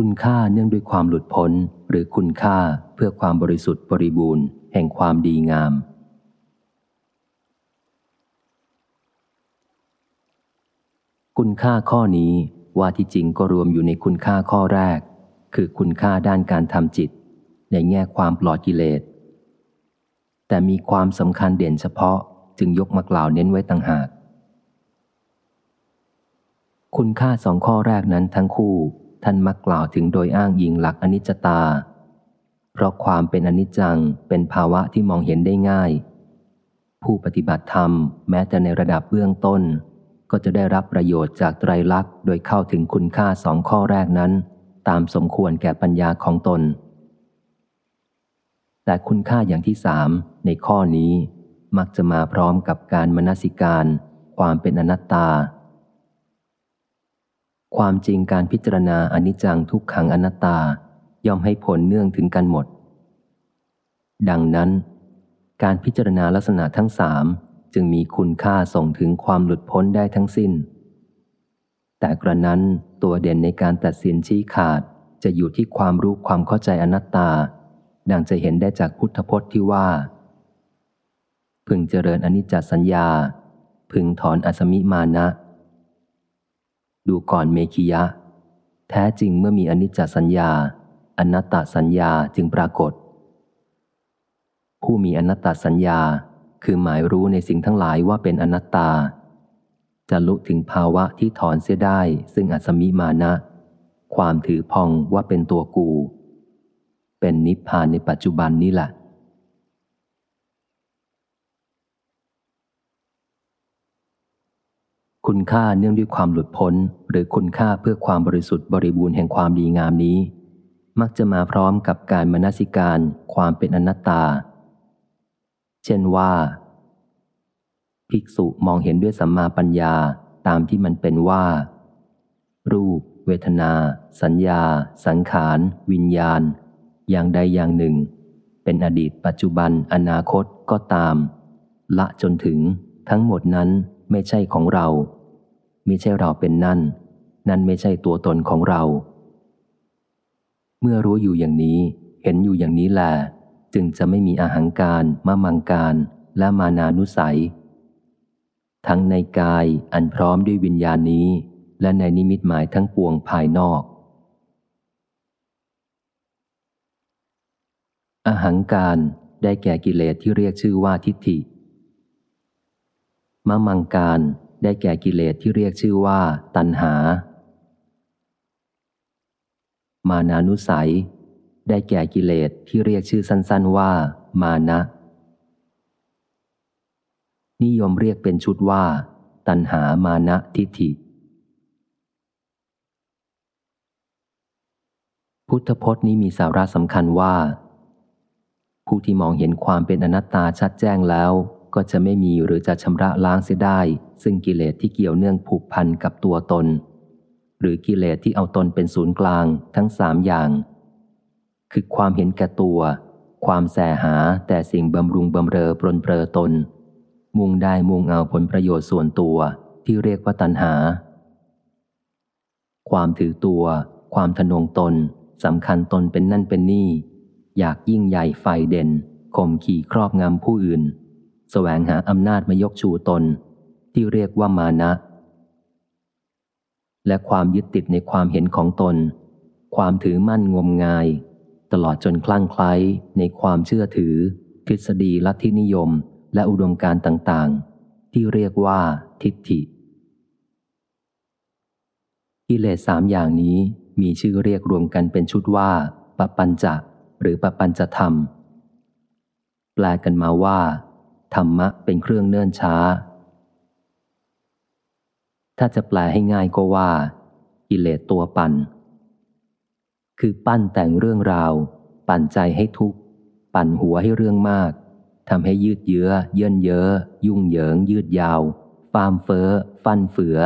คุณค่าเนื่องด้วยความหลุดพ้น หรือคุณค่าเพื่อความบริสุทธิ์บริบูรณ์ แห่งความดีงาม คุณค่าข้อนี้ว่าที่จริงก็รวมอยู่ในคุณค่าข้อแรก คือคุณค่าด้านการทำจิต ในแง่ความปลอดกิเลส แต่มีความสำคัญเด่นเฉพาะจึงยกมากล่าวเน้นไว้ต่างหาก คุณค่าสองข้อแรกนั้นทั้งคู่ ท่านมักกล่าวถึงโดยอ้างยิงหลักอนิจจตา เพราะความเป็นอนิจจังเป็นภาวะที่มองเห็นได้ง่าย ผู้ปฏิบัติธรรมแม้แต่ในระดับเบื้องต้น ก็จะได้รับประโยชน์จากไตรลักษณ์โดยเข้าถึงคุณค่าสองข้อแรกนั้น ตามสมควรแก่ปัญญาของตน แต่คุณค่าอย่างที่สามในข้อนี้มักจะมาพร้อมกับการมนสิการ ความเป็นอนัตตา ความจริงการพิจารณาอนิจจังทุกขังอนัตตาย่อมให้ผลเนื่องถึงกันหมด ดังนั้น การพิจารณาลักษณะทั้งสามจึงมีคุณค่าส่งถึงความหลุดพ้นได้ทั้งสิ้น แต่กระนั้นตัวเด่นในการตัดสินชี้ขาดจะอยู่ที่ความรู้ความเข้าใจอนัตตา ดังจะเห็นได้จากพุทธพจน์ที่ว่า พึงเจริญอนิจจสัญญา พึงถอนอสมิมานะ ดูก่อนเมขิยะ แท้จริงเมื่อมีอนิจจสัญญา อนัตตสัญญาจึงปรากฏ ผู้มีอนัตตสัญญา คือหมายรู้ในสิ่งทั้งหลายว่าเป็นอนัตตา จะลุถึงภาวะที่ถอนเสียได้ ซึ่งอสมิมานะ ความถือพองว่าเป็นตัวกู เป็นนิพพานในปัจจุบันนี้แหละ คุณค่าเนื่องด้วยความหลุดพ้น หรือคุณค่าเพื่อความบริสุทธิ์บริบูรณ์แห่งความดีงามนี้ มักจะมาพร้อมกับการมนสิการความเป็นอนัตตา เช่นว่า ภิกษุมองเห็นด้วยสัมมาปัญญาตามที่มันเป็นว่า รูป เวทนา สัญญา สังขาร วิญญาณ อย่างใดอย่างหนึ่ง เป็นอดีตปัจจุบันอนาคตก็ตาม ละจนถึงทั้งหมดนั้นไม่ใช่ของเรา ม่ใช่เราเป็นนั่น นั่นไม่ใช่ตัวตนของเรา เมื่อรู้อยู่อย่างนี้ เห็นอยู่อย่างนี้แหละจึงจะไม่มีอาหังการมะมังการ และมานานุสัย ทั้งในกายอันพร้อมด้วยวิญญาณนี้ และในนิมิตหมายทั้งปวงภายนอกอาหังการได้แก่กิเลสที่เรียกชื่อว่าทิฏฐิมะมังการ ได้แก่กิเลสที่เรียกชื่อว่า ตัณหา มานานุสัย ได้แก่กิเลสที่เรียกชื่อสั้น ๆว่า มานะ นิยมเรียกเป็นชุดว่า ตัณหามานะทิฏฐิ พุทธพจน์นี้มีสาระสำคัญว่า ผู้ที่มองเห็นความเป็นอนัตตาชัดแจ้งแล้ว ก็จะไม่มีหรือจะชำระล้างเสียได้ ซึ่งกิเลสที่เกี่ยวเนื่องผูกพันกับตัวตน หรือกิเลสที่เอาตนเป็นศูนย์กลางทั้งสามอย่าง คือความเห็นแก่ตัว ความแสหาแต่สิ่งบำรุงบำเรอปรนเปรอตน มุ่งได้มุ่งเอาผลประโยชน์ส่วนตัวที่เรียกว่าตัณหา ความถือตัว ความทนงตนสำคัญตนเป็นนั่นเป็นนี่ อยากยิ่งใหญ่ไฟเด่นข่มขี่ครอบงำผู้อื่น แสวงหาอำนาจมายกชูตน ที่เรียกว่ามานะ และความยึดติดในความเห็นของตน ความถือมั่นงมงาย ตลอดจนคลั่งไคล้ในความเชื่อถือ ทฤษฎีลัทธินิยม และอุดมการต่างๆ ที่เรียกว่าทิฏฐิกิเลสสามอย่างนี้มีชื่อเรียกรวมกันเป็นชุดว่าปปัญจะหรือปปัญจธรรม แปลกันมาว่า ธรรมะเป็นเครื่องเนื่นช้า ถ้าจะแปลให้ง่ายก็ว่า กิเลสตัวปัน่น คือปั้นแต่งเรื่องราว ปั่นใจให้ทุกข์ ปั่นหัวให้เรื่องมากทำให้ยืดเยื้อ เยินเย้อยุ่งเหยิง ยืดยาว ฟามเฟอ้อ ฟันเฟือ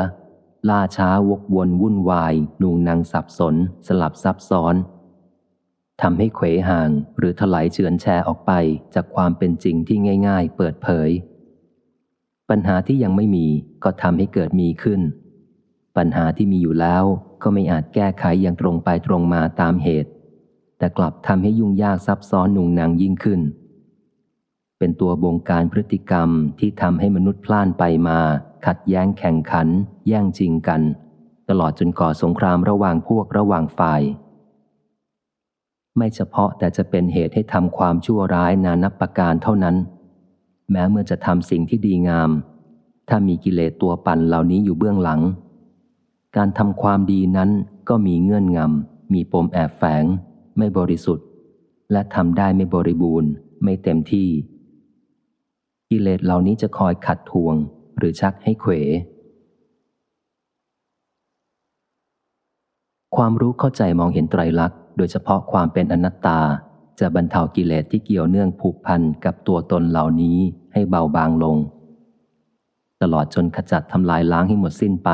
ล่าช้าวกวนวุ่นวาย นุงนางสับสน สลับซับซ้อน ทำให้เขวห่างหรือถลายเฉือนแชร์ออกไปจากความเป็นจริงที่ง่าย ๆ เปิดเผย ปัญหาที่ยังไม่มีก็ทำให้เกิดมีขึ้น ปัญหาที่มีอยู่แล้วก็ไม่อาจแก้ไขอย่างตรงไปตรงมาตามเหตุ แต่กลับทำให้ยุ่งยากซับซ้อนหนุงนังยิ่งขึ้น เป็นตัวบงการพฤติกรรมที่ทำให้มนุษย์พล่านไปมา ขัดแย้งแข่งขัน แย่งจริงกัน ตลอดจนก่อสงครามระหว่างพวกระหว่างฝ่าย ไม่เฉพาะแต่จะเป็นเหตุให้ทำความชั่วร้ายนานับประการเท่านั้น แม้เมื่อจะทำสิ่งที่ดีงาม ถ้ามีกิเลสตัวปั่นเหล่านี้อยู่เบื้องหลัง การทำความดีนั้นก็มีเงื่อนงำ มีปมแอบแฝง ไม่บริสุทธิ์ และทำได้ไม่บริบูรณ์ ไม่เต็มที่ กิเลสเหล่านี้จะคอยขัดทวง หรือชักให้เขวความรู้เข้าใจมองเห็นไตรลักษณ์ ดยเฉพาะความเป็นอนัตตาจะบรรเทากิเลสที่เกี่ยวเนื่องผูกพันกับตัวตนเหล่านี้ให้เบาบางลง ตลอดจนขจัดทำลายล้างให้หมดสิ้นไป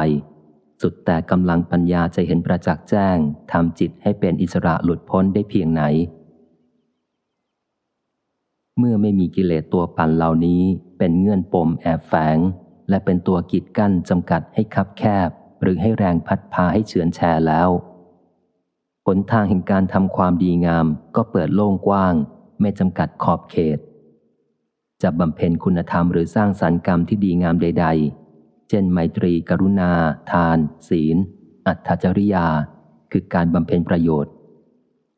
สุดแต่กำลังปัญญาจะเห็นประจักษ์แจ้งทำจิตให้เป็นอิสระหลุดพ้นได้เพียงไหน เมื่อไม่มีกิเลสตัวปั่นเหล่านี้เป็นเงื่อนปมแอบแฝง และเป็นตัวกีดกั้นจำกัดให้คับแคบ หรือให้แรงพัดพาให้เฉือนแชร์แล้ว ผลทางแห่งการทำความดีงามก็เปิดโล่งกว้าง ไม่จำกัดขอบเขต จะบำเพ็ญคุณธรรมหรือสร้างสรรค์กรรมที่ดีงามใด ๆ เช่นไมตรีกรุณา ทาน ศีล อัตจริยา คือการบำเพ็ญประโยชน์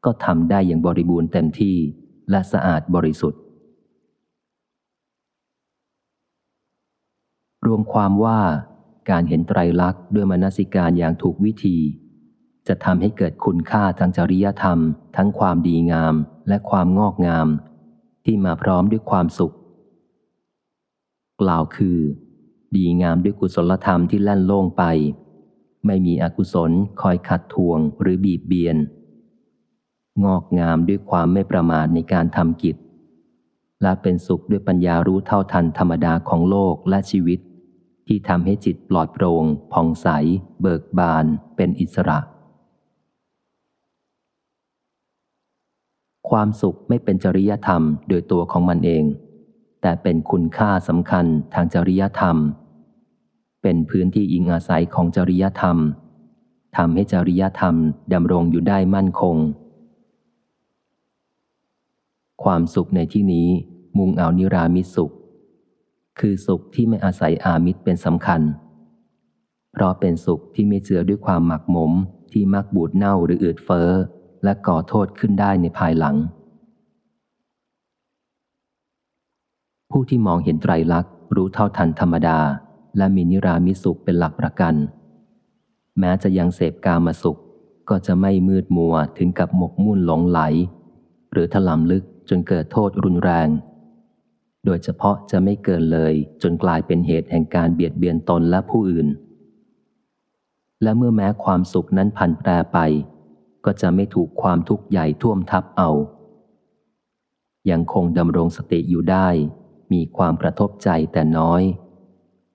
ก็ทำได้อย่างบริบูรณ์เต็มที่และสะอาดบริสุทธิ์ รวมความว่าการเห็นไตรลักษณ์ด้วยมนสิการอย่างถูกวิธี จะทำให้เกิดคุณค่าทางจริยธรรม ทั้งความดีงามและความงอกงาม ที่มาพร้อมด้วยความสุข กล่าวคือ ดีงามด้วยกุศลธรรมที่แล่นโล่งไป ไม่มีอกุศลคอยขัดทวงหรือบีบเบียน งอกงามด้วยความไม่ประมาทในการทำกิจ และเป็นสุขด้วยปัญญารู้เท่าทันธรรมดาของโลกและชีวิต ที่ทำให้จิตปลอดโปร่งผ่องใส เบิกบาน เป็นอิสระ ความสุขไม่เป็นจริยธรรมโดยตัวของมันเอง แต่เป็นคุณค่าสำคัญทางจริยธรรม เป็นพื้นที่อิงอาศัยของจริยธรรมทำให้จริยธรรมดำรงอยู่ได้มั่นคง ความสุขในที่นี้มุ่งเอานิรามิสุข คือสุขที่ไม่อาศัยอามิตรเป็นสำคัญ เพราะเป็นสุขที่ไม่เจือด้วยความหมักหมมที่มักบูดเน่าหรืออืดเฟอ้อ และก่อโทษขึ้นได้ในภายหลัง ผู้ที่มองเห็นไตรลักษณ์รู้เท่าทันธรรมดา และมีนิรามิสุขเป็นหลักประกัน แม้จะยังเสพกามาสุขก็จะไม่มืดมัวถึงกับหมกมุ่นหลงไหล หรือถลำลึกจนเกิดโทษรุนแรง โดยเฉพาะจะไม่เกินเลยจนกลายเป็นเหตุแห่งการเบียดเบียนตนและผู้อื่น และเมื่อแม้ความสุขนั้นพันแปรไป ก็จะไม่ถูกความทุกข์ใหญ่ท่วมทับเอา ยังคงดำรงสติอยู่ได้ มีความกระทบใจแต่น้อย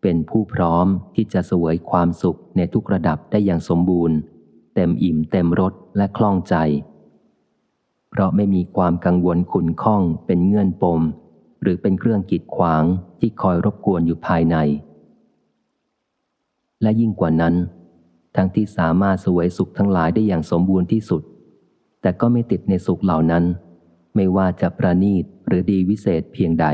เป็นผู้พร้อมที่จะสวยความสุขในทุกระดับได้อย่างสมบูรณ์ เต็มอิ่มเต็มรสและคล่องใจ เพราะไม่มีความกังวลขุนข้องเป็นเงื่อนปม หรือเป็นเครื่องกีดขวางที่คอยรบกวนอยู่ภายใน และยิ่งกว่านั้น ทั้งที่สามารถสวยสุขทั้งหลายได้อย่างสมบูรณ์ที่สุด แต่ก็ไม่ติดในสุขเหล่านั้น ไม่ว่าจะประณีตหรือดีวิเศษเพียงใด